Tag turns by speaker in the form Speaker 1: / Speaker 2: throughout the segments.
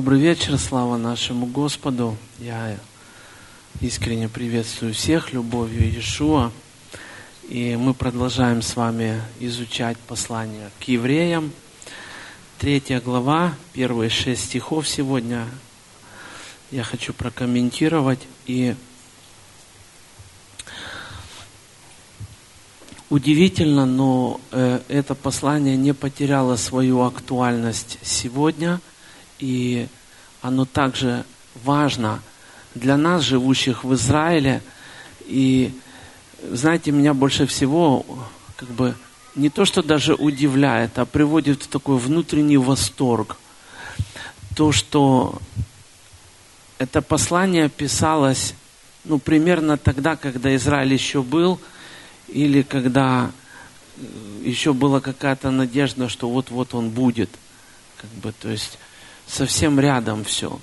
Speaker 1: Добрый вечер, слава нашему Господу. Я искренне приветствую всех любовью Иешуа. И мы продолжаем с вами изучать послание к евреям. Третья глава, первые шесть стихов сегодня я хочу прокомментировать. И удивительно, но э, это послание не потеряло свою актуальность сегодня – и оно также важно для нас, живущих в Израиле. И знаете, меня больше всего как бы не то, что даже удивляет, а приводит в такой внутренний восторг. То, что это послание писалось ну, примерно тогда, когда Израиль еще был, или когда э, еще была какая-то надежда, что вот-вот он будет. Как бы, то есть совсем рядом все.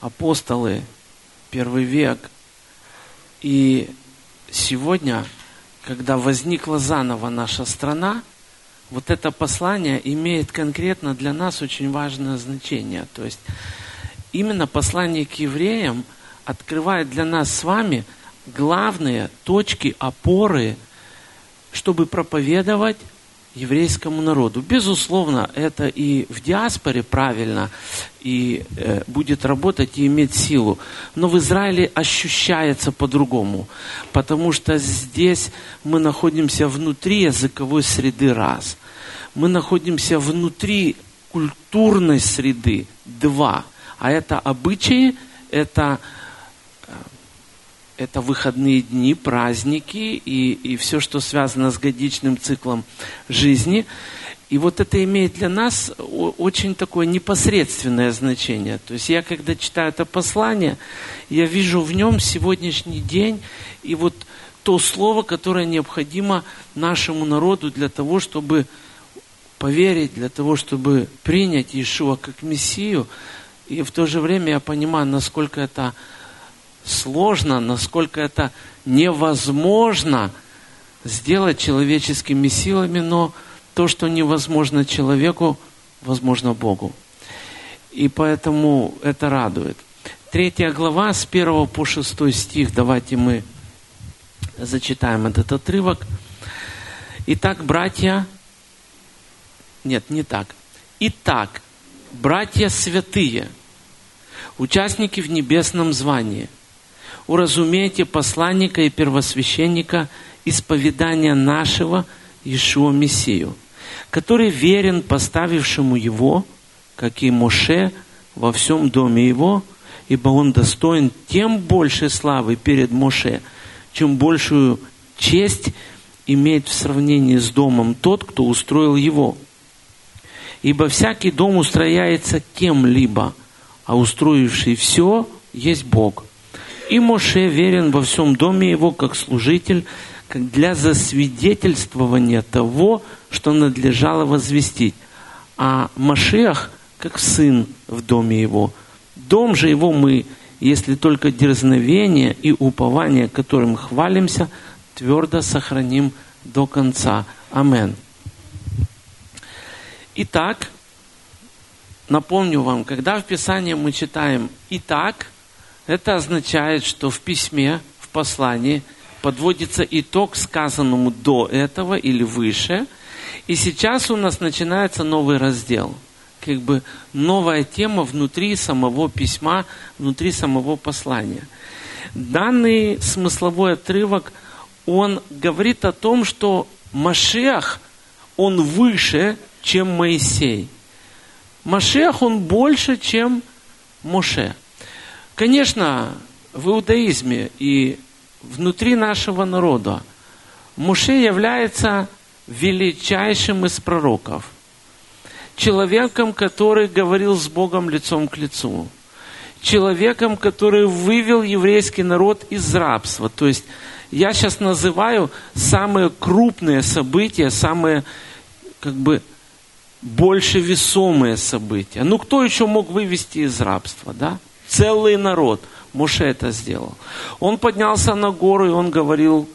Speaker 1: Апостолы, первый век. И сегодня, когда возникла заново наша страна, вот это послание имеет конкретно для нас очень важное значение. То есть именно послание к евреям открывает для нас с вами главные точки опоры, чтобы проповедовать еврейскому народу. Безусловно, это и в диаспоре правильно, и э, будет работать и иметь силу. Но в Израиле ощущается по-другому, потому что здесь мы находимся внутри языковой среды раз. Мы находимся внутри культурной среды два. А это обычаи, это это выходные дни, праздники и, и все, что связано с годичным циклом жизни. И вот это имеет для нас очень такое непосредственное значение. То есть я, когда читаю это послание, я вижу в нем сегодняшний день и вот то слово, которое необходимо нашему народу для того, чтобы поверить, для того, чтобы принять Иешуа как Мессию. И в то же время я понимаю, насколько это сложно, насколько это невозможно сделать человеческими силами, но то, что невозможно человеку, возможно Богу. И поэтому это радует. Третья глава с 1 по 6 стих. Давайте мы зачитаем этот отрывок. Итак, братья... Нет, не так. Итак, братья святые, участники в небесном звании – уразумейте посланника и первосвященника исповедания нашего Иешуа Мессию, который верен поставившему его, как и Моше, во всем доме его, ибо он достоин тем больше славы перед Моше, чем большую честь имеет в сравнении с домом тот, кто устроил его. Ибо всякий дом устрояется кем-либо, а устроивший все есть Бог. И Моше верен во всем доме его, как служитель, как для засвидетельствования того, что надлежало возвестить. А Машех, как сын в доме его. Дом же его мы, если только дерзновение и упование, которым хвалимся, твердо сохраним до конца. Амен. Итак, напомню вам, когда в Писании мы читаем «Итак», это означает, что в письме, в послании подводится итог сказанному до этого или выше. И сейчас у нас начинается новый раздел. Как бы новая тема внутри самого письма, внутри самого послания. Данный смысловой отрывок, он говорит о том, что Машех, он выше, чем Моисей. Машех, он больше, чем Моше. Конечно, в иудаизме и внутри нашего народа Муше является величайшим из пророков. Человеком, который говорил с Богом лицом к лицу. Человеком, который вывел еврейский народ из рабства. То есть я сейчас называю самые крупные события, самые как бы больше весомые события. Ну, кто еще мог вывести из рабства, да? Целый народ. Моше это сделал. Он поднялся на гору, и он говорил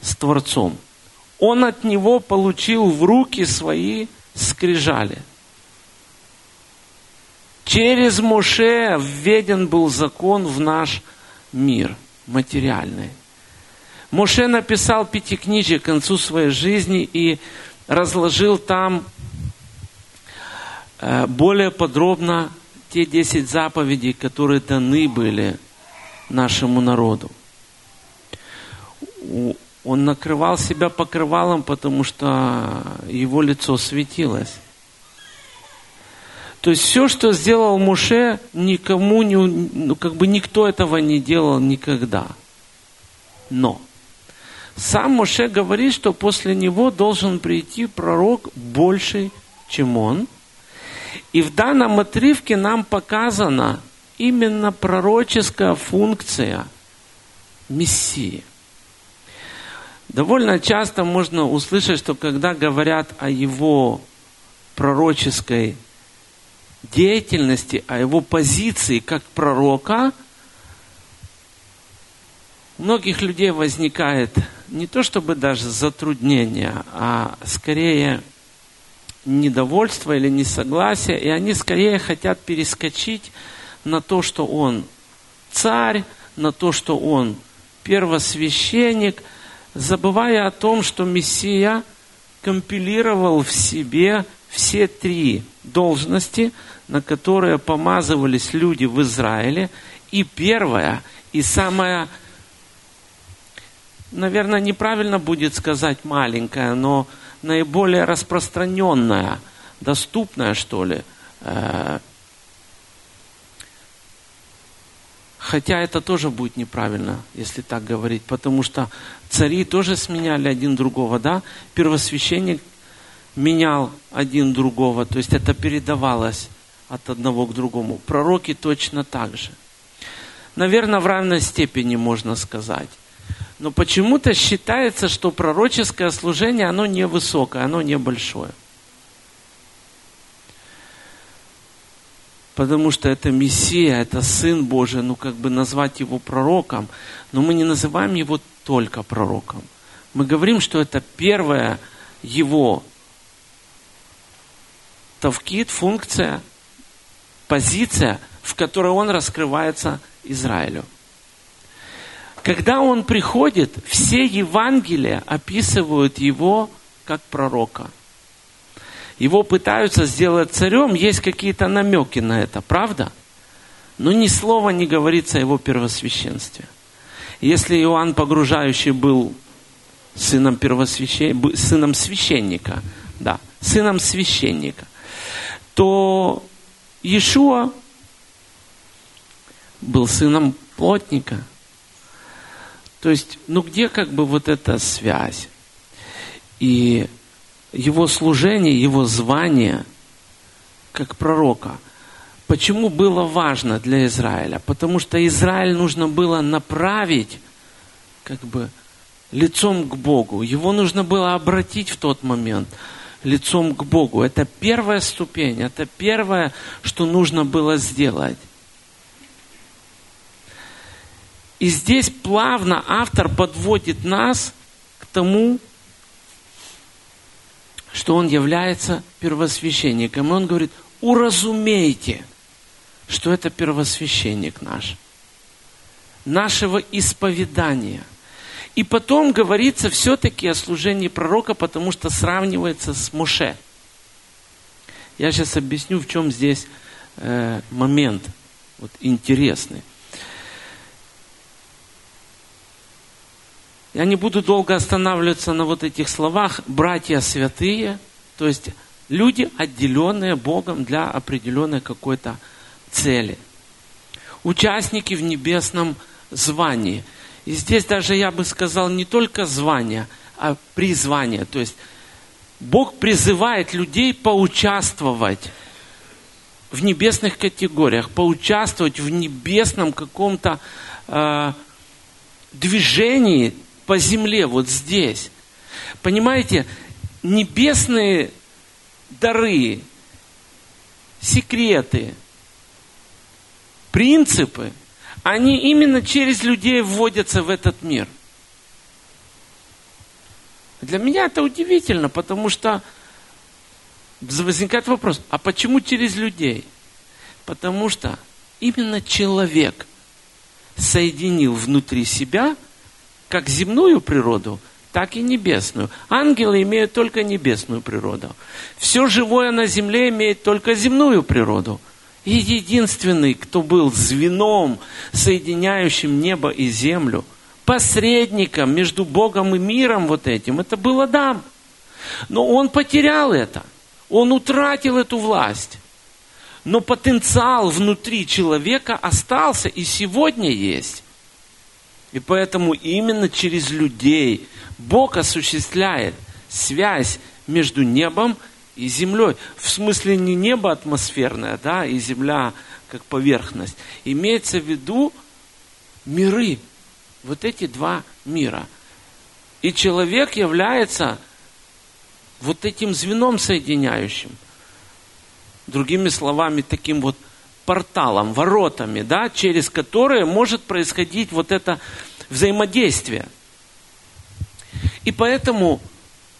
Speaker 1: с Творцом. Он от него получил в руки свои скрижали. Через Моше введен был закон в наш мир материальный. Моше написал пятикнижие к концу своей жизни и разложил там э, более подробно те десять заповедей, которые даны были нашему народу. Он накрывал себя покрывалом, потому что его лицо светилось. То есть все, что сделал Муше, никому не, ну, как бы никто этого не делал никогда. Но сам Моше говорит, что после него должен прийти пророк больший, чем он. И в данном отрывке нам показана именно пророческая функция Мессии. Довольно часто можно услышать, что когда говорят о его пророческой деятельности, о его позиции как пророка, у многих людей возникает не то чтобы даже затруднение, а скорее недовольство или несогласие, и они скорее хотят перескочить на то, что он царь, на то, что он первосвященник, забывая о том, что Мессия компилировал в себе все три должности, на которые помазывались люди в Израиле. И первая, и самая, наверное, неправильно будет сказать маленькая, но наиболее распространенная, доступная, что ли, э, Хотя это тоже будет неправильно, если так говорить, потому что цари тоже сменяли один другого, да? Первосвященник менял один другого, то есть это передавалось от одного к другому. Пророки точно так же. Наверное, в равной степени можно сказать. Но почему-то считается, что пророческое служение, оно невысокое, оно небольшое. Потому что это Мессия, это Сын Божий, ну как бы назвать его пророком, но мы не называем его только пророком. Мы говорим, что это первая его тавкит, функция, позиция, в которой он раскрывается Израилю. Когда он приходит, все Евангелия описывают его как пророка. Его пытаются сделать царем, есть какие-то намеки на это, правда? Но ни слова не говорится о его первосвященстве. Если Иоанн Погружающий был сыном, первосвящен... сыном священника, да, сыном священника, то Иешуа был сыном плотника. То есть, ну где как бы вот эта связь? И его служение, его звание как пророка. Почему было важно для Израиля? Потому что Израиль нужно было направить как бы лицом к Богу. Его нужно было обратить в тот момент – лицом к Богу. Это первая ступень, это первое, что нужно было сделать. И здесь плавно автор подводит нас к тому, что он является первосвященником. И он говорит, уразумейте, что это первосвященник наш, нашего исповедания – и потом говорится все-таки о служении пророка, потому что сравнивается с Моше. Я сейчас объясню, в чем здесь э, момент вот, интересный. Я не буду долго останавливаться на вот этих словах. Братья святые, то есть люди, отделенные Богом для определенной какой-то цели. Участники в небесном звании – и здесь даже я бы сказал не только звание, а призвание. То есть Бог призывает людей поучаствовать в небесных категориях, поучаствовать в небесном каком-то э, движении по земле, вот здесь. Понимаете, небесные дары, секреты, принципы – они именно через людей вводятся в этот мир. Для меня это удивительно, потому что возникает вопрос, а почему через людей? Потому что именно человек соединил внутри себя как земную природу, так и небесную. Ангелы имеют только небесную природу. Все живое на земле имеет только земную природу. И единственный, кто был звеном, соединяющим небо и землю, посредником между Богом и миром вот этим, это был Адам. Но он потерял это. Он утратил эту власть. Но потенциал внутри человека остался и сегодня есть. И поэтому именно через людей Бог осуществляет связь между небом и землей. В смысле не небо атмосферное, да, и земля как поверхность. Имеется в виду миры. Вот эти два мира. И человек является вот этим звеном соединяющим. Другими словами, таким вот порталом, воротами, да, через которые может происходить вот это взаимодействие. И поэтому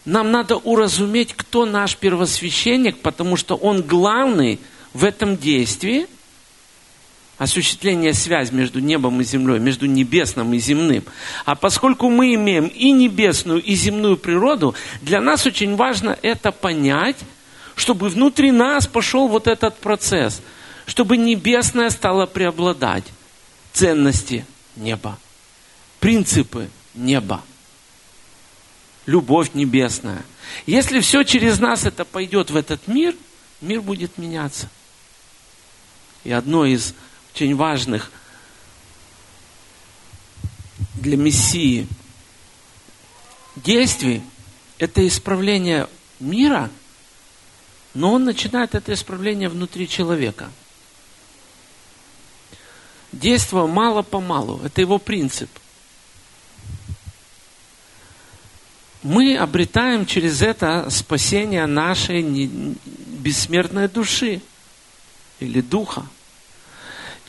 Speaker 1: нам надо уразуметь, кто наш первосвященник, потому что он главный в этом действии – осуществление связи между небом и землей, между небесным и земным. А поскольку мы имеем и небесную, и земную природу, для нас очень важно это понять, чтобы внутри нас пошел вот этот процесс, чтобы небесное стало преобладать, ценности неба, принципы неба, любовь небесная. Если все через нас это пойдет в этот мир, мир будет меняться. И одно из очень важных для Мессии действий – это исправление мира, но он начинает это исправление внутри человека. Действие мало-помалу – это его принцип. Мы обретаем через это спасение нашей бессмертной души или духа –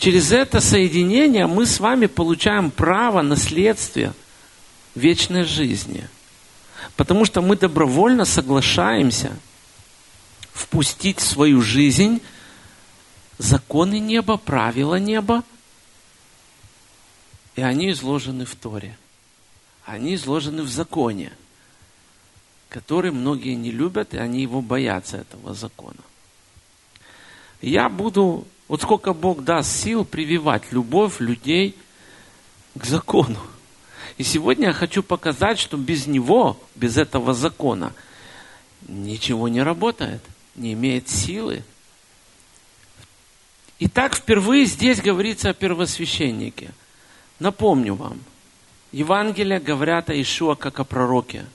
Speaker 1: Через это соединение мы с вами получаем право наследствия вечной жизни. Потому что мы добровольно соглашаемся впустить в свою жизнь законы неба, правила неба. И они изложены в Торе. Они изложены в законе, который многие не любят, и они его боятся, этого закона. Я буду вот сколько Бог даст сил прививать любовь людей к закону. И сегодня я хочу показать, что без него, без этого закона, ничего не работает, не имеет силы. Итак, впервые здесь говорится о первосвященнике. Напомню вам, Евангелия говорят о Ишуа как о пророке.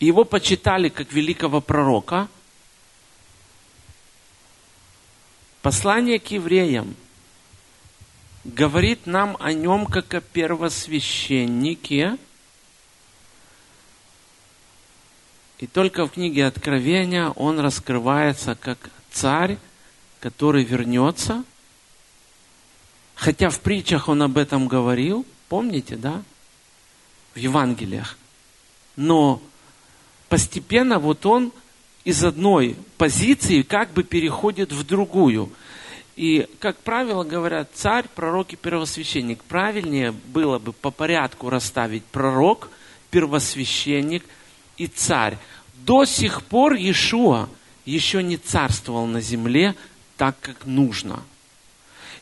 Speaker 1: Его почитали как великого пророка – Послание к евреям говорит нам о нем как о первосвященнике. И только в книге Откровения он раскрывается как царь, который вернется. Хотя в притчах он об этом говорил, помните, да? В Евангелиях. Но постепенно вот он из одной позиции как бы переходит в другую. И, как правило, говорят, царь, пророк и первосвященник. Правильнее было бы по порядку расставить пророк, первосвященник и царь. До сих пор Иешуа еще не царствовал на земле так, как нужно.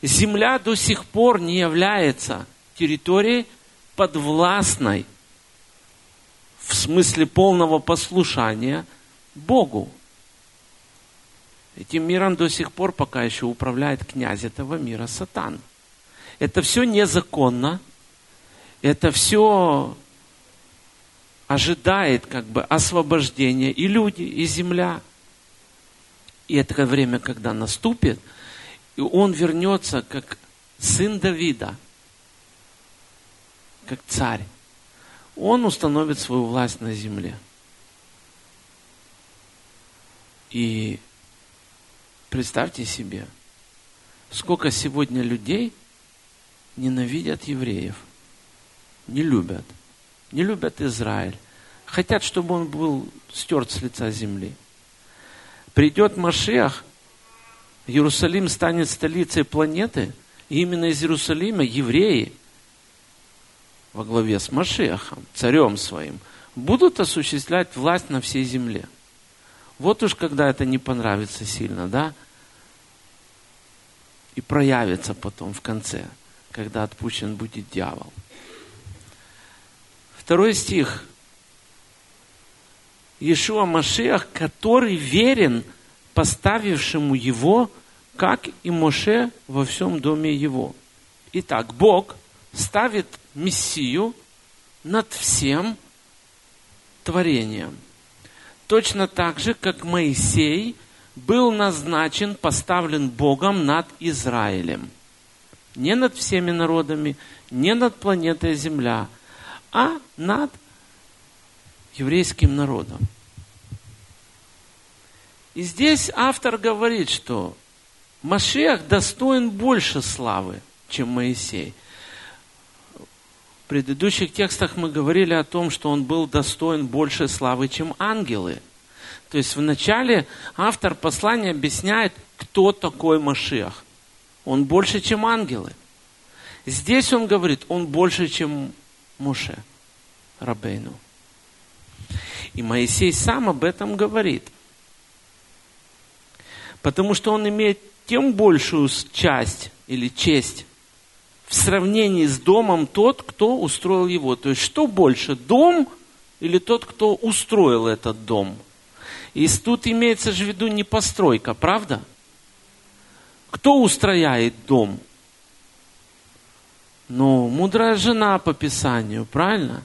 Speaker 1: Земля до сих пор не является территорией подвластной в смысле полного послушания – Богу. Этим миром до сих пор пока еще управляет князь этого мира Сатан. Это все незаконно. Это все ожидает как бы освобождения и люди, и земля. И это время, когда наступит, и он вернется как сын Давида, как царь. Он установит свою власть на земле. И представьте себе, сколько сегодня людей ненавидят евреев, не любят, не любят Израиль, хотят, чтобы он был стерт с лица земли. Придет Машиах, Иерусалим станет столицей планеты, и именно из Иерусалима евреи во главе с Машехом, царем своим, будут осуществлять власть на всей земле. Вот уж когда это не понравится сильно, да? И проявится потом в конце, когда отпущен будет дьявол. Второй стих. Иешуа Машех, который верен поставившему его, как и Моше во всем доме его. Итак, Бог ставит Мессию над всем творением. Точно так же, как Моисей был назначен, поставлен Богом над Израилем. Не над всеми народами, не над планетой Земля, а над еврейским народом. И здесь автор говорит, что Машех достоин больше славы, чем Моисей. В предыдущих текстах мы говорили о том, что он был достоин больше славы, чем ангелы. То есть вначале автор послания объясняет, кто такой Машех. Он больше, чем ангелы. Здесь он говорит, он больше, чем Моше, Рабейну. И Моисей сам об этом говорит. Потому что он имеет тем большую часть или честь в сравнении с домом тот, кто устроил его. То есть что больше, дом или тот, кто устроил этот дом? И тут имеется в виду не постройка, правда? Кто устрояет дом? Ну, мудрая жена по Писанию, правильно?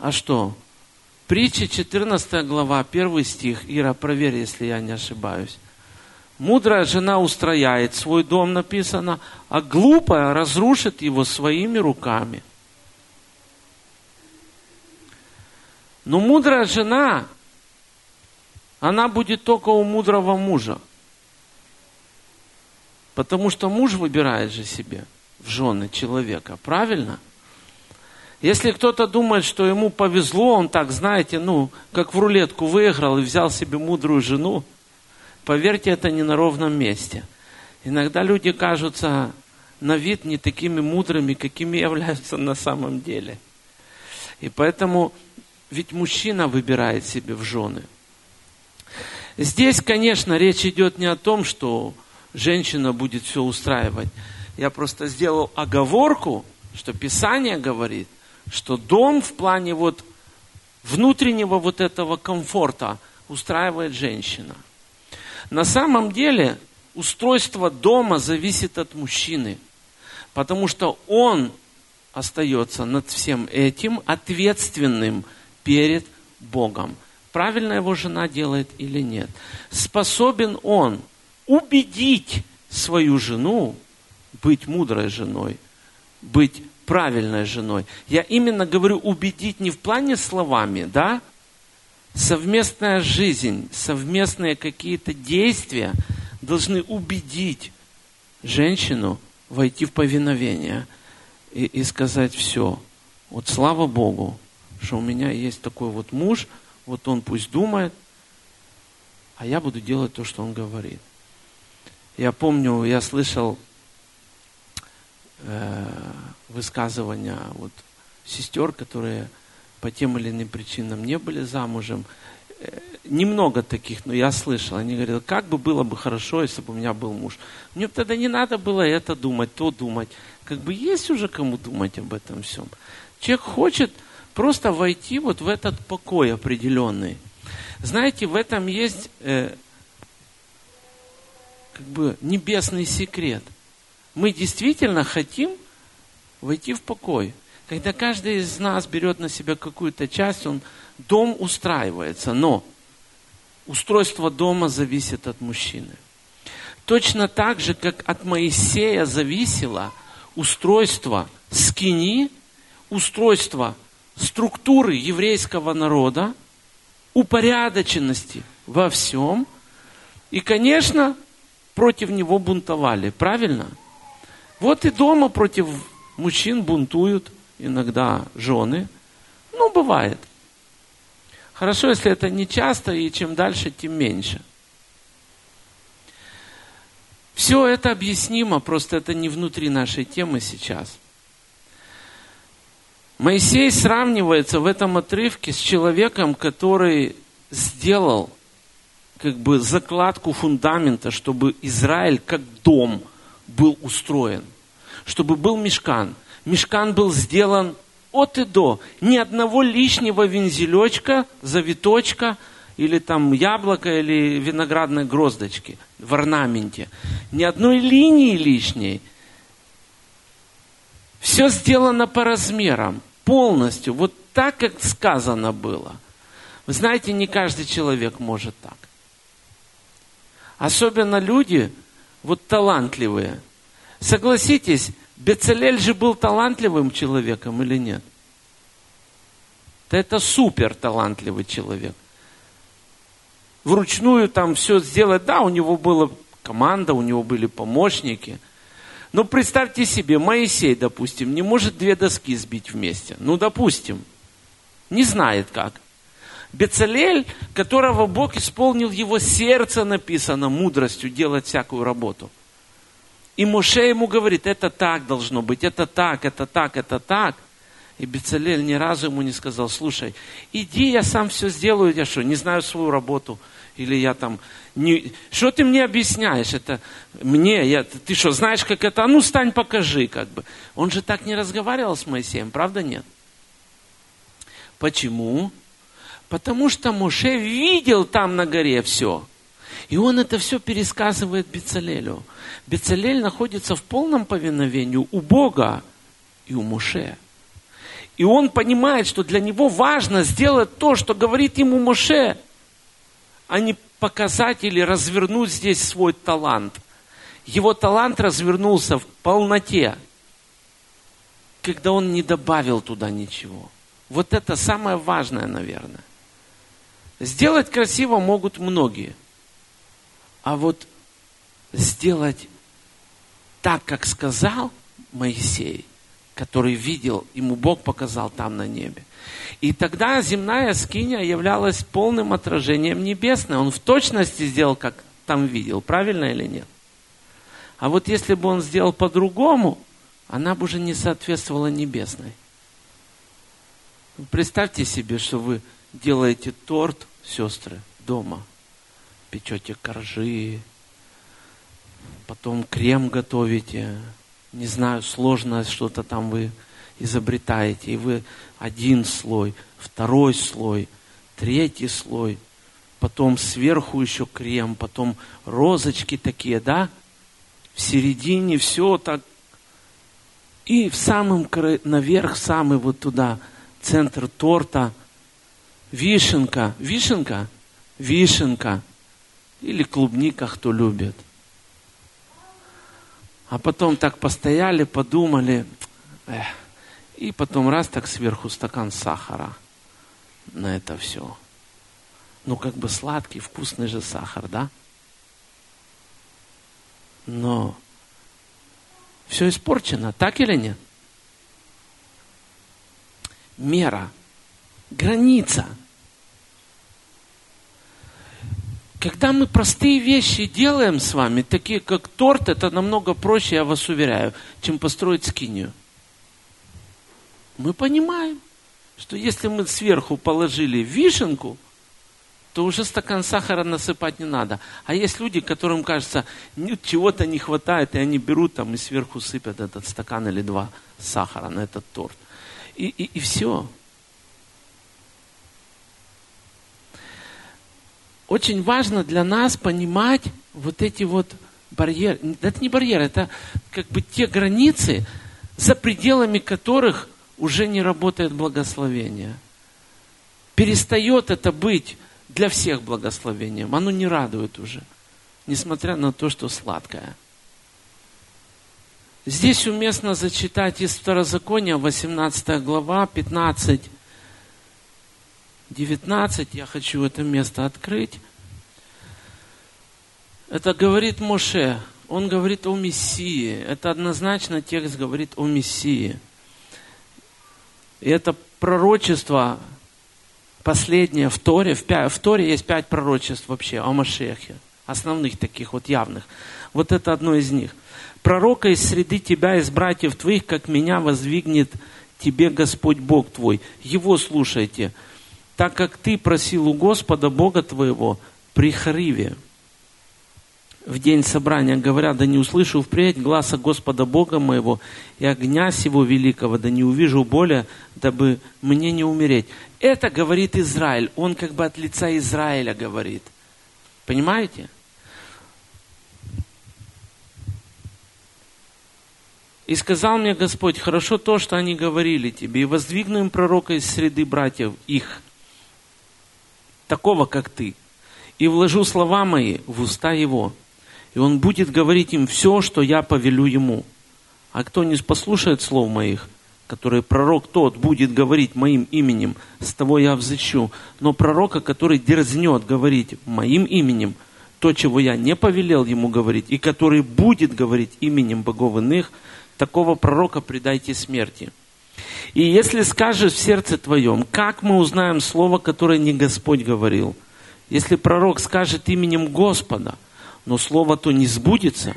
Speaker 1: А что? Притча 14 глава, 1 стих. Ира, проверь, если я не ошибаюсь. Мудрая жена устрояет свой дом, написано, а глупая разрушит его своими руками. Но мудрая жена, она будет только у мудрого мужа. Потому что муж выбирает же себе в жены человека, правильно? Если кто-то думает, что ему повезло, он так, знаете, ну, как в рулетку выиграл и взял себе мудрую жену, Поверьте, это не на ровном месте. Иногда люди кажутся на вид не такими мудрыми, какими являются на самом деле. И поэтому ведь мужчина выбирает себе в жены. Здесь, конечно, речь идет не о том, что женщина будет все устраивать. Я просто сделал оговорку, что Писание говорит, что дом в плане вот внутреннего вот этого комфорта устраивает женщина – на самом деле устройство дома зависит от мужчины, потому что он остается над всем этим ответственным перед Богом. Правильно его жена делает или нет? Способен он убедить свою жену быть мудрой женой, быть правильной женой. Я именно говорю убедить не в плане словами, да, совместная жизнь, совместные какие-то действия должны убедить женщину войти в повиновение и, и сказать все. Вот слава Богу, что у меня есть такой вот муж, вот он пусть думает, а я буду делать то, что он говорит. Я помню, я слышал э, высказывания вот сестер, которые по тем или иным причинам не были замужем. Э, немного таких, но я слышал. Они говорили, как бы было бы хорошо, если бы у меня был муж. Мне тогда не надо было это думать, то думать. Как бы есть уже кому думать об этом всем. Человек хочет просто войти вот в этот покой определенный. Знаете, в этом есть э, как бы небесный секрет. Мы действительно хотим войти в покой. Когда каждый из нас берет на себя какую-то часть, он, дом устраивается, но устройство дома зависит от мужчины. Точно так же, как от Моисея зависело устройство скини, устройство структуры еврейского народа, упорядоченности во всем. И, конечно, против него бунтовали, правильно? Вот и дома против мужчин бунтуют иногда жены. Ну, бывает. Хорошо, если это не часто, и чем дальше, тем меньше. Все это объяснимо, просто это не внутри нашей темы сейчас. Моисей сравнивается в этом отрывке с человеком, который сделал как бы закладку фундамента, чтобы Израиль как дом был устроен, чтобы был мешкан. Мешкан был сделан от и до. Ни одного лишнего вензелечка, завиточка или там яблока или виноградной гроздочки в орнаменте. Ни одной линии лишней. Все сделано по размерам, полностью, вот так, как сказано было. Вы знаете, не каждый человек может так. Особенно люди, вот талантливые. Согласитесь, Бецалель же был талантливым человеком или нет? Да это супер талантливый человек. Вручную там все сделать, да, у него была команда, у него были помощники. Но представьте себе, Моисей, допустим, не может две доски сбить вместе. Ну, допустим, не знает как. Бецалель, которого Бог исполнил его сердце, написано, мудростью делать всякую работу. И Моше ему говорит, это так должно быть, это так, это так, это так. И Бецалель ни разу ему не сказал, слушай, иди, я сам все сделаю, я что, не знаю свою работу, или я там, не... что ты мне объясняешь, это мне, я... ты что, знаешь, как это, а ну стань, покажи, как бы. Он же так не разговаривал с Моисеем, правда нет? Почему? Потому что Моше видел там на горе все. И он это все пересказывает Бецалелю. Бецалель находится в полном повиновении у Бога и у Моше. И он понимает, что для него важно сделать то, что говорит ему Моше, а не показать или развернуть здесь свой талант. Его талант развернулся в полноте, когда он не добавил туда ничего. Вот это самое важное, наверное. Сделать красиво могут многие. А вот сделать так, как сказал Моисей, который видел, ему Бог показал там на небе. И тогда земная скиния являлась полным отражением небесной. Он в точности сделал, как там видел. Правильно или нет? А вот если бы он сделал по-другому, она бы уже не соответствовала небесной. Представьте себе, что вы делаете торт, сестры, дома. Печете коржи, потом крем готовите. Не знаю, сложно что-то там вы изобретаете. И вы один слой, второй слой, третий слой, потом сверху еще крем, потом розочки такие, да? В середине все так. И в самом наверх, самый вот туда, центр торта – вишенка, вишенка, вишенка или клубника, кто любит. А потом так постояли, подумали, эх, и потом раз так сверху стакан сахара на это все. Ну, как бы сладкий, вкусный же сахар, да? Но все испорчено, так или нет? Мера, граница – Когда мы простые вещи делаем с вами, такие как торт, это намного проще, я вас уверяю, чем построить скинию. Мы понимаем, что если мы сверху положили вишенку, то уже стакан сахара насыпать не надо. А есть люди, которым кажется, чего-то не хватает, и они берут там и сверху сыпят этот стакан или два сахара на этот торт. И, и, и все. Очень важно для нас понимать вот эти вот барьеры. Это не барьеры, это как бы те границы, за пределами которых уже не работает благословение. Перестает это быть для всех благословением. Оно не радует уже, несмотря на то, что сладкое. Здесь уместно зачитать из Второзакония, 18 глава, 15 19, я хочу это место открыть. Это говорит Моше, он говорит о Мессии. Это однозначно текст говорит о Мессии. И это пророчество последнее в Торе. В, в Торе есть пять пророчеств вообще о Машехе. основных таких вот явных. Вот это одно из них. Пророка из среды тебя, из братьев твоих, как меня воздвигнет тебе Господь Бог твой. Его слушайте, так как ты просил у Господа Бога твоего при Хариве в день собрания, говоря, да не услышу впредь гласа Господа Бога моего и огня сего великого, да не увижу более, дабы мне не умереть. Это говорит Израиль. Он как бы от лица Израиля говорит. Понимаете? И сказал мне Господь, хорошо то, что они говорили тебе, и воздвигну им пророка из среды братьев их, такого, как ты, и вложу слова мои в уста его, и он будет говорить им все, что я повелю ему. А кто не послушает слов моих, которые пророк тот будет говорить моим именем, с того я взыщу. Но пророка, который дерзнет говорить моим именем, то, чего я не повелел ему говорить, и который будет говорить именем богов иных, такого пророка предайте смерти. И если скажешь в сердце твоем, как мы узнаем слово, которое не Господь говорил? Если пророк скажет именем Господа, но слово то не сбудется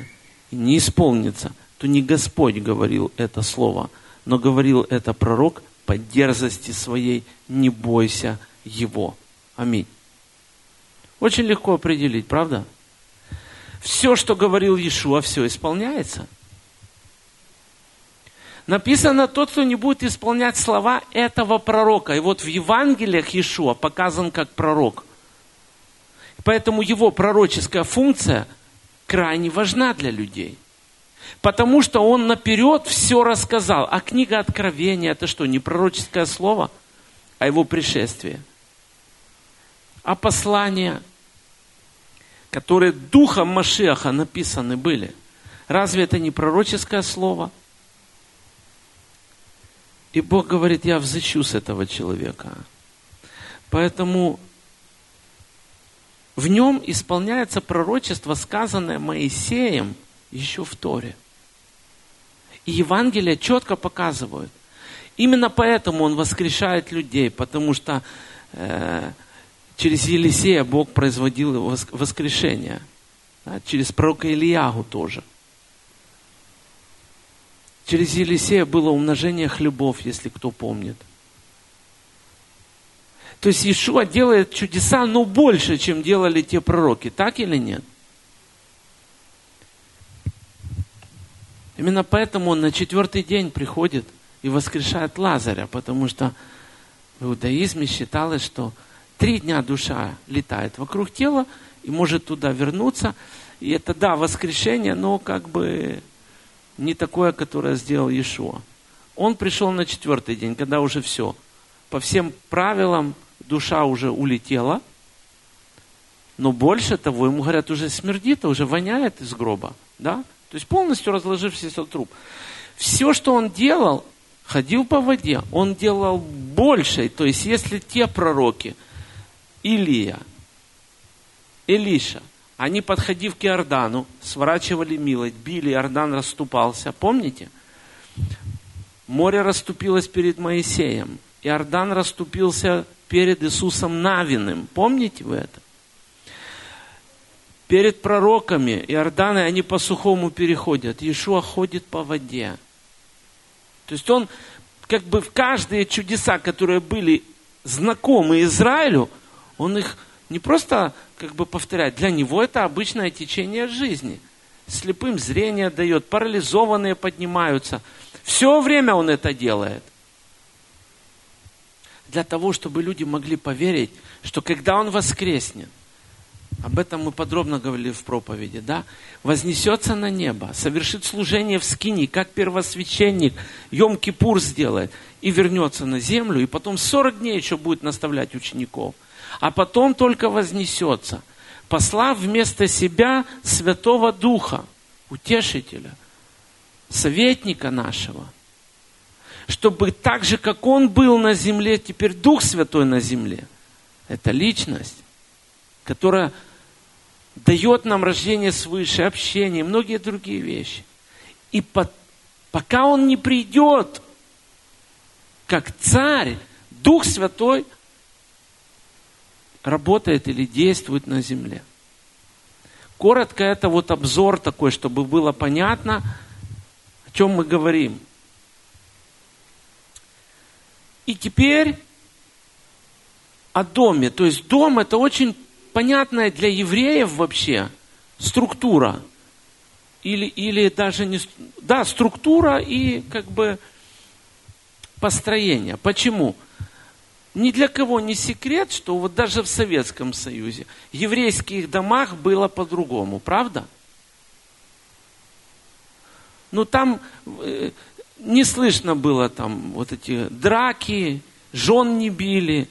Speaker 1: не исполнится, то не Господь говорил это слово, но говорил это пророк по дерзости своей, не бойся его. Аминь. Очень легко определить, правда? Все, что говорил Иешуа, все исполняется. Написано, тот, кто не будет исполнять слова этого пророка. И вот в Евангелиях Иешуа показан как пророк. Поэтому его пророческая функция крайне важна для людей. Потому что он наперед все рассказал. А книга Откровения это что, не пророческое слово, а его пришествие. А послания, которые духом Машиаха написаны были, разве это не пророческое слово? И Бог говорит, я взыщу с этого человека. Поэтому в нем исполняется пророчество, сказанное Моисеем еще в Торе. И Евангелие четко показывают. Именно поэтому он воскрешает людей, потому что э, через Елисея Бог производил воскрешение. Да, через пророка Ильягу тоже. Через Елисея было умножение хлебов, если кто помнит. То есть Иешуа делает чудеса, но больше, чем делали те пророки. Так или нет? Именно поэтому он на четвертый день приходит и воскрешает Лазаря, потому что в иудаизме считалось, что три дня душа летает вокруг тела и может туда вернуться. И это, да, воскрешение, но как бы не такое, которое сделал Иешуа. Он пришел на четвертый день, когда уже все. По всем правилам душа уже улетела, но больше того, ему говорят, уже смердит, уже воняет из гроба. Да? То есть полностью разложившийся труп. Все, что он делал, ходил по воде, он делал больше. То есть если те пророки, Илия, Илиша, они, подходив к Иордану, сворачивали милость, били, Иордан расступался. Помните? Море расступилось перед Моисеем. Иордан расступился перед Иисусом Навиным. Помните вы это? Перед пророками Иорданы, они по сухому переходят. Иешуа ходит по воде. То есть он как бы в каждые чудеса, которые были знакомы Израилю, он их не просто как бы повторяет, для него это обычное течение жизни. Слепым зрение дает, парализованные поднимаются. Все время он это делает – для того, чтобы люди могли поверить, что когда Он воскреснет, об этом мы подробно говорили в проповеди, да? Вознесется на небо, совершит служение в скине, как первосвященник, Йом-Кипур сделает, и вернется на землю, и потом 40 дней еще будет наставлять учеников. А потом только вознесется, послав вместо себя Святого Духа, Утешителя, советника нашего – чтобы так же, как Он был на земле, теперь Дух Святой на земле. Это личность, которая дает нам рождение свыше, общение, многие другие вещи. И под, пока Он не придет, как царь, Дух Святой работает или действует на земле. Коротко это вот обзор такой, чтобы было понятно, о чем мы говорим. И теперь о доме. То есть дом это очень понятная для евреев вообще структура. Или, или даже не... Да, структура и как бы построение. Почему? Ни для кого не секрет, что вот даже в Советском Союзе в еврейских домах было по-другому, правда? Ну там э, не слышно было там вот эти драки, жен не били,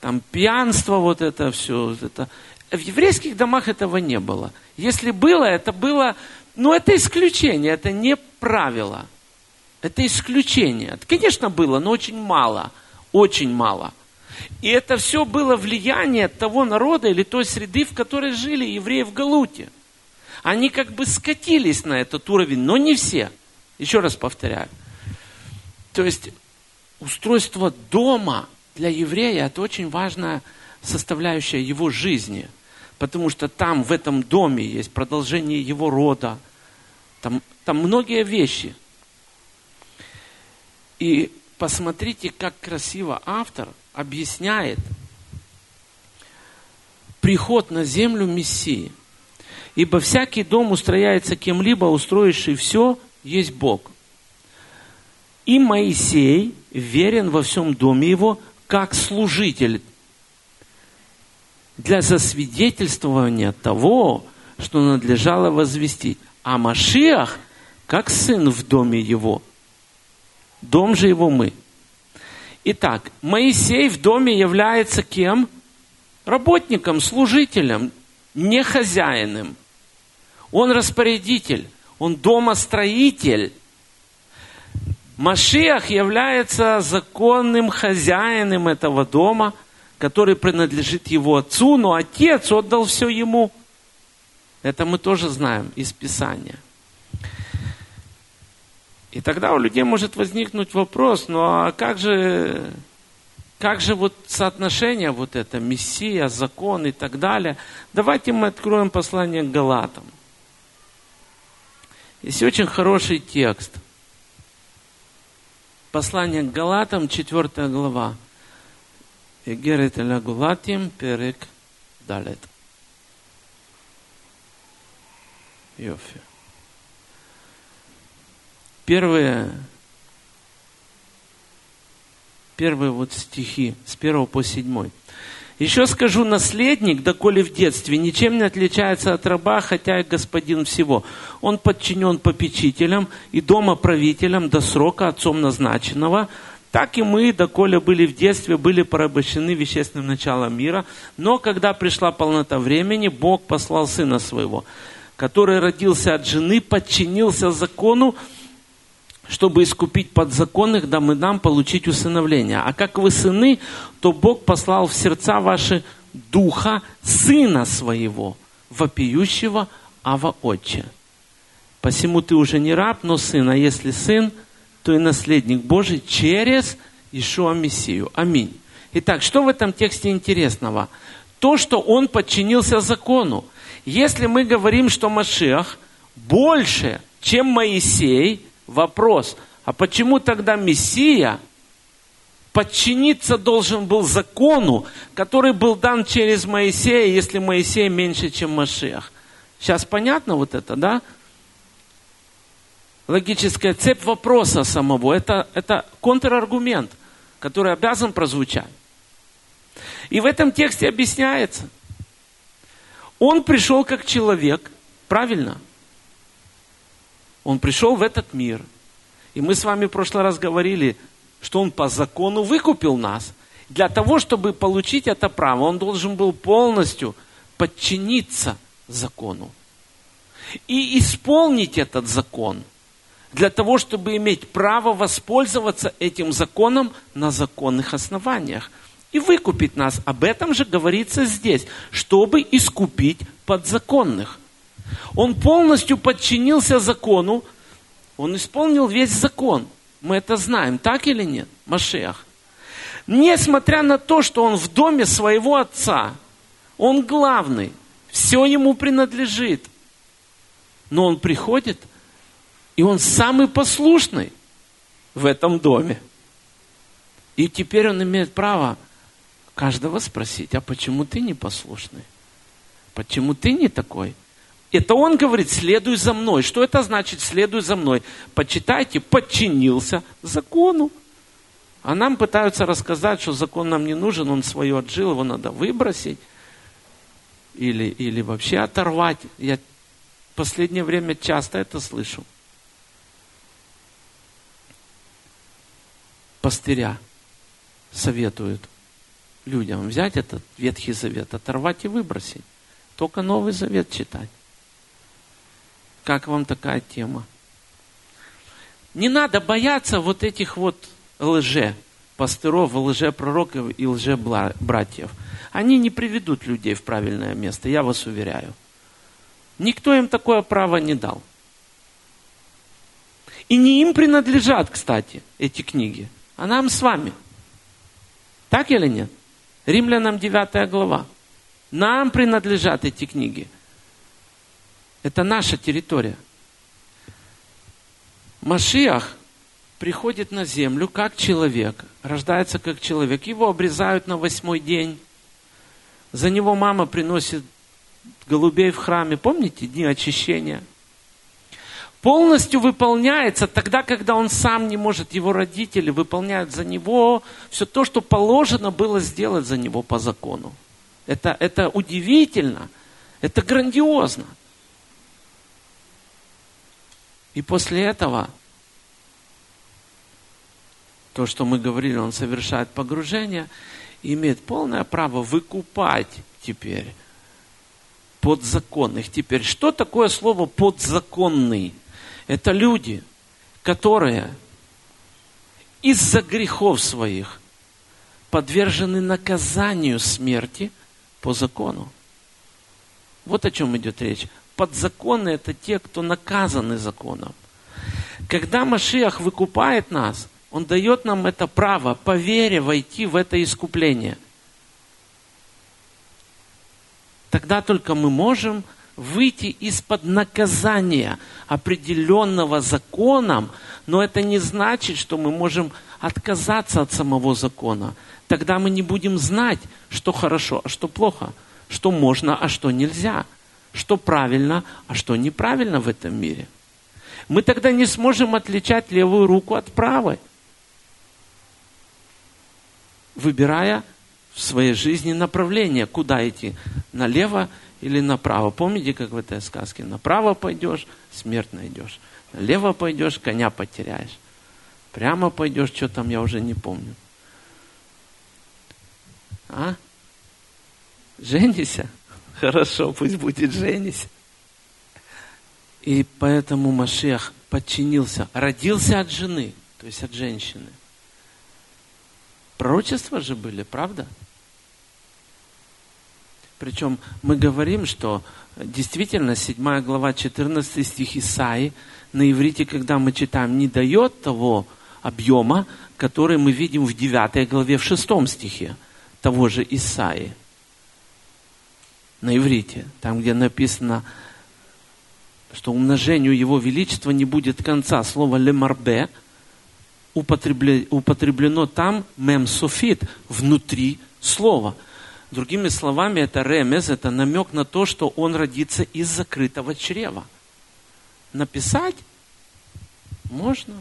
Speaker 1: там пьянство, вот это все. Вот это. В еврейских домах этого не было. Если было, это было, ну это исключение, это не правило. Это исключение. Конечно, было, но очень мало. Очень мало. И это все было влияние того народа или той среды, в которой жили евреи в Галуте. Они как бы скатились на этот уровень, но не все. Еще раз повторяю. То есть устройство дома для еврея это очень важная составляющая его жизни. Потому что там, в этом доме, есть продолжение его рода. Там, там многие вещи. И посмотрите, как красиво автор объясняет приход на землю Мессии. Ибо всякий дом устрояется кем-либо, устроивший все, есть Бог. И Моисей верен во всем доме его, как служитель для засвидетельствования того, что надлежало возвестить. А Машиах, как сын в доме его. Дом же его мы. Итак, Моисей в доме является кем? Работником, служителем, не хозяином. Он распорядитель, он домостроитель. Машиах является законным хозяином этого дома, который принадлежит его отцу, но отец отдал все ему. Это мы тоже знаем из Писания. И тогда у людей может возникнуть вопрос, ну а как же, как же вот соотношение вот это, Мессия, закон и так далее. Давайте мы откроем послание к Галатам. Есть очень хороший текст – Послание к Галатам, 4 глава. Егерет Галатим, перек далет. Йофи. Первые, первые вот стихи с 1 по 7. Еще скажу, наследник, доколе в детстве, ничем не отличается от раба, хотя и господин всего. Он подчинен попечителям и дома правителям до срока отцом назначенного. Так и мы, доколе были в детстве, были порабощены вещественным началом мира. Но когда пришла полнота времени, Бог послал Сына Своего, который родился от жены, подчинился закону, чтобы искупить подзаконных, дабы нам получить усыновление. А как вы сыны, то Бог послал в сердца ваши духа Сына Своего, вопиющего Ава Отче. Посему ты уже не раб, но сын, а если сын, то и наследник Божий через Ишуа Мессию. Аминь. Итак, что в этом тексте интересного? То, что он подчинился закону. Если мы говорим, что Машиах больше, чем Моисей, Вопрос, а почему тогда Мессия подчиниться должен был закону, который был дан через Моисея, если Моисей меньше, чем Машиах? Сейчас понятно вот это, да? Логическая цепь вопроса самого. Это, это контраргумент, который обязан прозвучать. И в этом тексте объясняется. Он пришел как человек, правильно? Он пришел в этот мир. И мы с вами в прошлый раз говорили, что Он по закону выкупил нас. Для того, чтобы получить это право, Он должен был полностью подчиниться закону. И исполнить этот закон. Для того, чтобы иметь право воспользоваться этим законом на законных основаниях. И выкупить нас. Об этом же говорится здесь. Чтобы искупить подзаконных. Он полностью подчинился закону, он исполнил весь закон. Мы это знаем, так или нет? Машех. Несмотря на то, что он в доме своего отца, он главный. Все ему принадлежит. Но он приходит, и он самый послушный в этом доме. И теперь он имеет право каждого спросить, а почему ты не послушный? Почему ты не такой? Это он говорит, следуй за мной. Что это значит, следуй за мной? Почитайте, подчинился закону. А нам пытаются рассказать, что закон нам не нужен, он свое отжил, его надо выбросить или, или вообще оторвать. Я в последнее время часто это слышу. Пастыря советуют людям взять этот Ветхий Завет, оторвать и выбросить. Только Новый Завет читать. Как вам такая тема? Не надо бояться вот этих вот лже пастыров, лже-пророков и лже-братьев. Они не приведут людей в правильное место, я вас уверяю. Никто им такое право не дал. И не им принадлежат, кстати, эти книги, а нам с вами. Так или нет? Римлянам 9 глава. Нам принадлежат эти книги. Это наша территория. Машиах приходит на землю как человек, рождается как человек. Его обрезают на восьмой день. За него мама приносит голубей в храме. Помните дни очищения? Полностью выполняется тогда, когда он сам не может, его родители выполняют за него все то, что положено было сделать за него по закону. Это, это удивительно, это грандиозно. И после этого то, что мы говорили, он совершает погружение, имеет полное право выкупать теперь подзаконных. Теперь, что такое слово подзаконный? Это люди, которые из-за грехов своих подвержены наказанию смерти по закону. Вот о чем идет речь. Подзаконны – это те, кто наказаны законом. Когда Машиах выкупает нас, он дает нам это право по вере войти в это искупление. Тогда только мы можем выйти из-под наказания, определенного законом, но это не значит, что мы можем отказаться от самого закона. Тогда мы не будем знать, что хорошо, а что плохо, что можно, а что нельзя, что правильно, а что неправильно в этом мире. Мы тогда не сможем отличать левую руку от правой выбирая в своей жизни направление, куда идти, налево или направо. Помните, как в этой сказке? Направо пойдешь, смерть найдешь. Налево пойдешь, коня потеряешь. Прямо пойдешь, что там, я уже не помню. А? Женися? Хорошо, пусть будет женись. И поэтому Машех подчинился, родился от жены, то есть от женщины. Пророчества же были, правда? Причем мы говорим, что действительно 7 глава 14 стих Исаи на иврите, когда мы читаем, не дает того объема, который мы видим в 9 главе, в 6 стихе того же Исаи. На иврите, там, где написано, что умножению Его Величества не будет конца. Слово «лемарбе» – употреблено там мемсофит, внутри слова. Другими словами, это ремез, это намек на то, что он родится из закрытого чрева. Написать можно.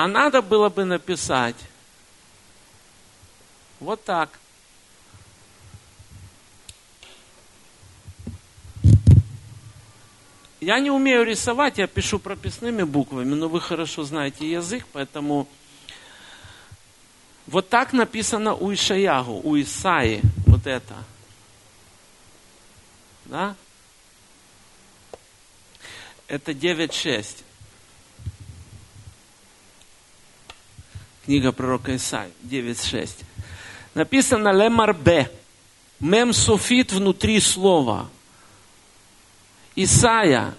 Speaker 1: А надо было бы написать вот так. Я не умею рисовать, я пишу прописными буквами, но вы хорошо знаете язык, поэтому вот так написано у Ишаягу, у Исаи, вот это. Да? Это 9.6. Книга пророка Исаи, 9.6. Написано лемарбе. Мем софит внутри слова. Исаия,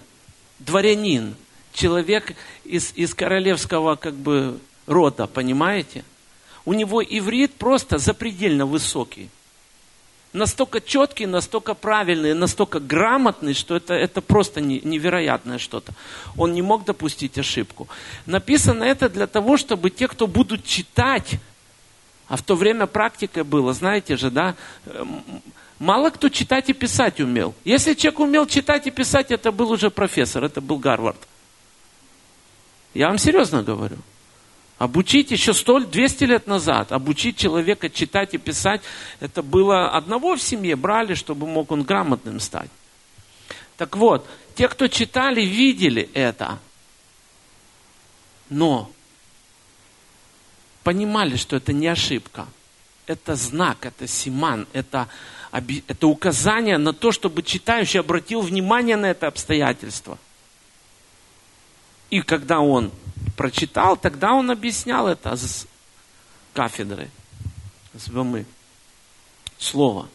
Speaker 1: дворянин, человек из, из королевского как бы рода, понимаете? У него иврит просто запредельно высокий. Настолько четкий, настолько правильный, настолько грамотный, что это, это просто невероятное что-то. Он не мог допустить ошибку. Написано это для того, чтобы те, кто будут читать, а в то время практика была, знаете же, да, мало кто читать и писать умел. Если человек умел читать и писать, это был уже профессор, это был Гарвард. Я вам серьезно говорю. Обучить еще 100, 200 лет назад, обучить человека читать и писать, это было одного в семье брали, чтобы мог он грамотным стать. Так вот, те, кто читали, видели это, но понимали, что это не ошибка. Это знак, это симан, это, это указание на то, чтобы читающий обратил внимание на это обстоятельство. И когда он прочитал, тогда он объяснял это с кафедры, с бамы, слово.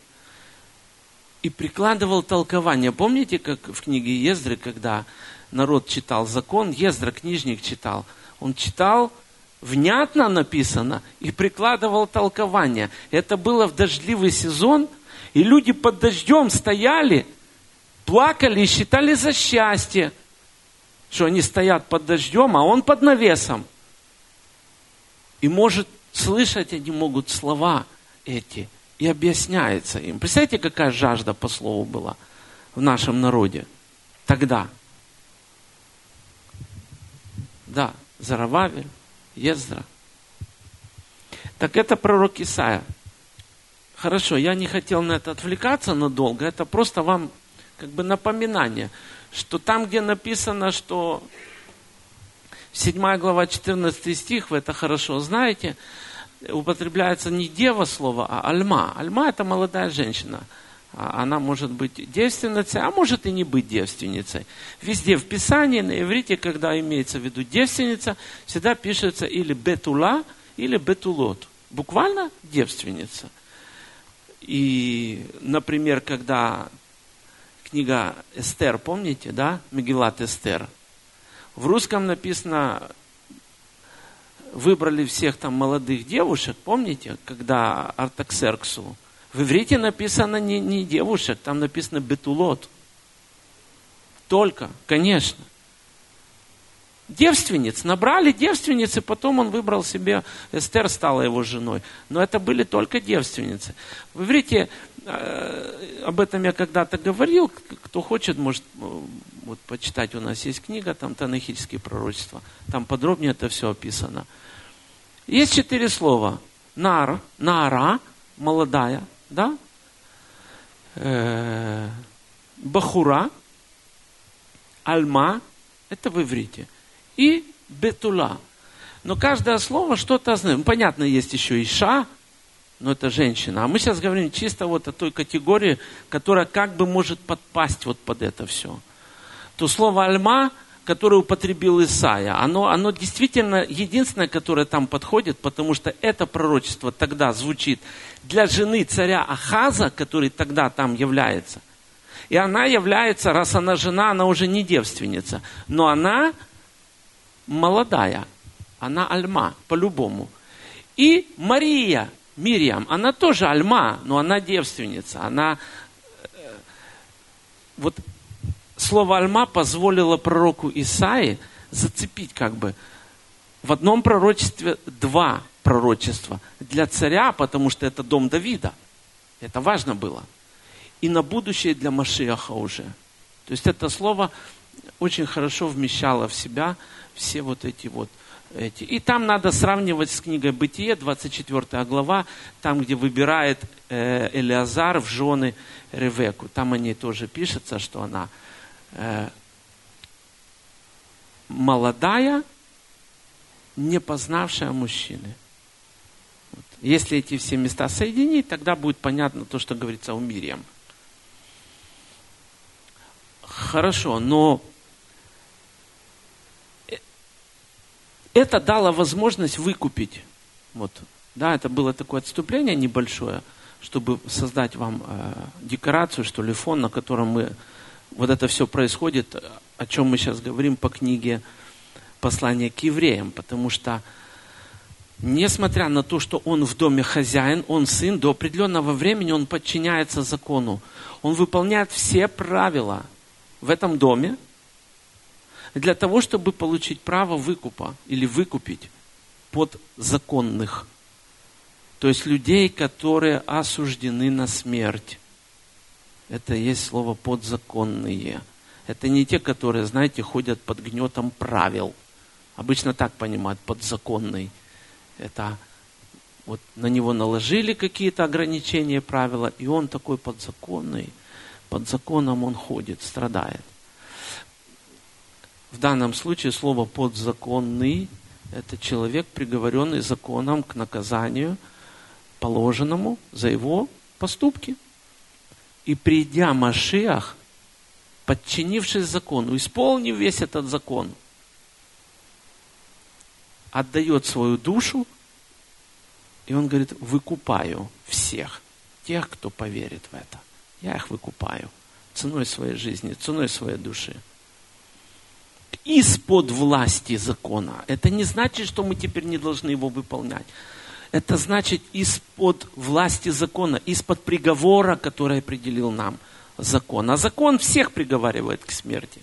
Speaker 1: И прикладывал толкование. Помните, как в книге Ездры, когда народ читал закон, Ездра, книжник читал, он читал, внятно написано, и прикладывал толкование. Это было в дождливый сезон, и люди под дождем стояли, плакали и считали за счастье – что они стоят под дождем, а он под навесом. И может слышать они могут слова эти. И объясняется им. Представляете, какая жажда по слову была в нашем народе тогда? Да, Зарававель, Ездра. Так это пророк Исаия. Хорошо, я не хотел на это отвлекаться надолго, это просто вам как бы напоминание – что там, где написано, что 7 глава 14 стих, вы это хорошо знаете, употребляется не дева слово, а альма. Альма это молодая женщина. А она может быть девственницей, а может и не быть девственницей. Везде в Писании, на иврите, когда имеется в виду девственница, всегда пишется или бетула, или бетулот. Буквально девственница. И, например, когда книга Эстер, помните, да? Мегилат Эстер. В русском написано, выбрали всех там молодых девушек, помните, когда Артаксерксу. В иврите написано не, не девушек, там написано бетулот. Только, конечно. Девственниц, набрали девственницы, потом он выбрал себе, Эстер стала его женой. Но это были только девственницы. В иврите Э, об этом я когда-то говорил. Кто хочет, может э, вот, почитать. У нас есть книга, там Танахические пророчества. Там подробнее это все описано. Есть четыре слова. Нар, нара, молодая, да? Э, бахура, альма, это в иврите. И бетула. Но каждое слово что-то означает. Понятно, есть еще иша, но это женщина. А мы сейчас говорим чисто вот о той категории, которая как бы может подпасть вот под это все. То слово «альма», которое употребил Исаия, оно, оно действительно единственное, которое там подходит, потому что это пророчество тогда звучит для жены царя Ахаза, который тогда там является. И она является, раз она жена, она уже не девственница, но она молодая, она альма, по-любому. И Мария, Мириам, она тоже альма, но она девственница. Она, э, вот слово альма позволило пророку Исаи зацепить как бы в одном пророчестве два пророчества. Для царя, потому что это дом Давида. Это важно было. И на будущее для Машиаха уже. То есть это слово очень хорошо вмещало в себя все вот эти вот эти. И там надо сравнивать с книгой Бытие, 24 глава, там, где выбирает э, Элиазар в жены Ревеку. Там они тоже пишется, что она э, молодая, не познавшая мужчины. Вот. Если эти все места соединить, тогда будет понятно то, что говорится о Мирием. Хорошо, но это дало возможность выкупить. Вот. Да, это было такое отступление небольшое, чтобы создать вам э, декорацию, что ли, фон, на котором мы вот это все происходит, о чем мы сейчас говорим по книге послания к евреям, потому что несмотря на то, что он в доме хозяин, он сын, до определенного времени он подчиняется закону. Он выполняет все правила в этом доме для того, чтобы получить право выкупа или выкупить подзаконных. То есть людей, которые осуждены на смерть. Это есть слово подзаконные. Это не те, которые, знаете, ходят под гнетом правил. Обычно так понимают, подзаконный. Это вот на него наложили какие-то ограничения, правила, и он такой подзаконный. Под законом он ходит, страдает. В данном случае слово подзаконный – это человек, приговоренный законом к наказанию, положенному за его поступки. И придя Машиах, подчинившись закону, исполнив весь этот закон, отдает свою душу, и он говорит, выкупаю всех, тех, кто поверит в это. Я их выкупаю ценой своей жизни, ценой своей души. Из-под власти закона. Это не значит, что мы теперь не должны его выполнять. Это значит из-под власти закона, из-под приговора, который определил нам закон. А закон всех приговаривает к смерти.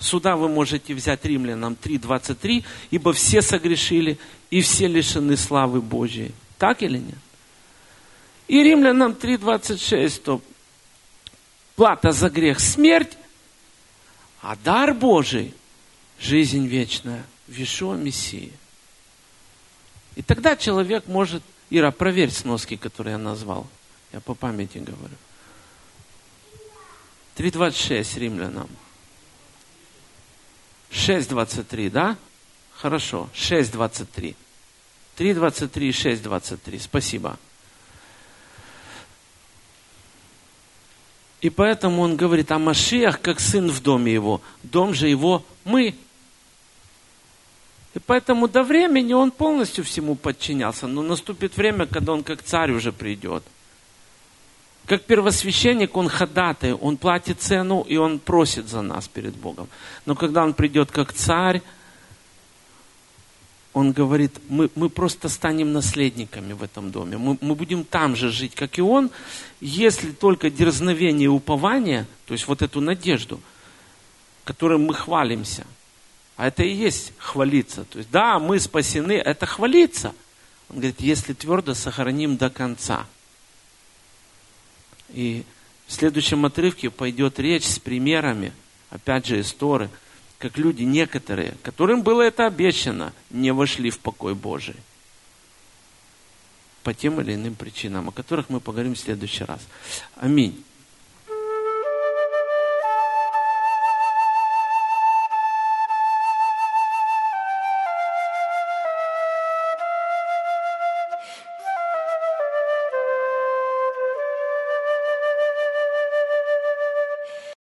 Speaker 1: Сюда вы можете взять римлянам 3.23, ибо все согрешили и все лишены славы Божьей. Так или нет? И римлянам 3.26, то плата за грех – смерть, а дар Божий – жизнь вечная в Ишуа Мессии. И тогда человек может, Ира, проверь сноски, которые я назвал. Я по памяти говорю. 3.26 римлянам. 6.23, да? Хорошо, 6.23. 3.23 и 6.23. Спасибо. И поэтому он говорит о Машиях, как сын в доме его. Дом же его мы. И поэтому до времени он полностью всему подчинялся. Но наступит время, когда он как царь уже придет. Как первосвященник он ходатай, он платит цену и он просит за нас перед Богом. Но когда он придет как царь, он говорит, мы, мы просто станем наследниками в этом доме. Мы, мы будем там же жить, как и он, если только дерзновение и упование, то есть вот эту надежду, которым мы хвалимся. А это и есть хвалиться. То есть, да, мы спасены, это хвалиться. Он говорит, если твердо сохраним до конца. И в следующем отрывке пойдет речь с примерами, опять же, из Торы, как люди некоторые, которым было это обещано, не вошли в покой Божий. По тем или иным причинам, о которых мы поговорим в следующий раз. Аминь.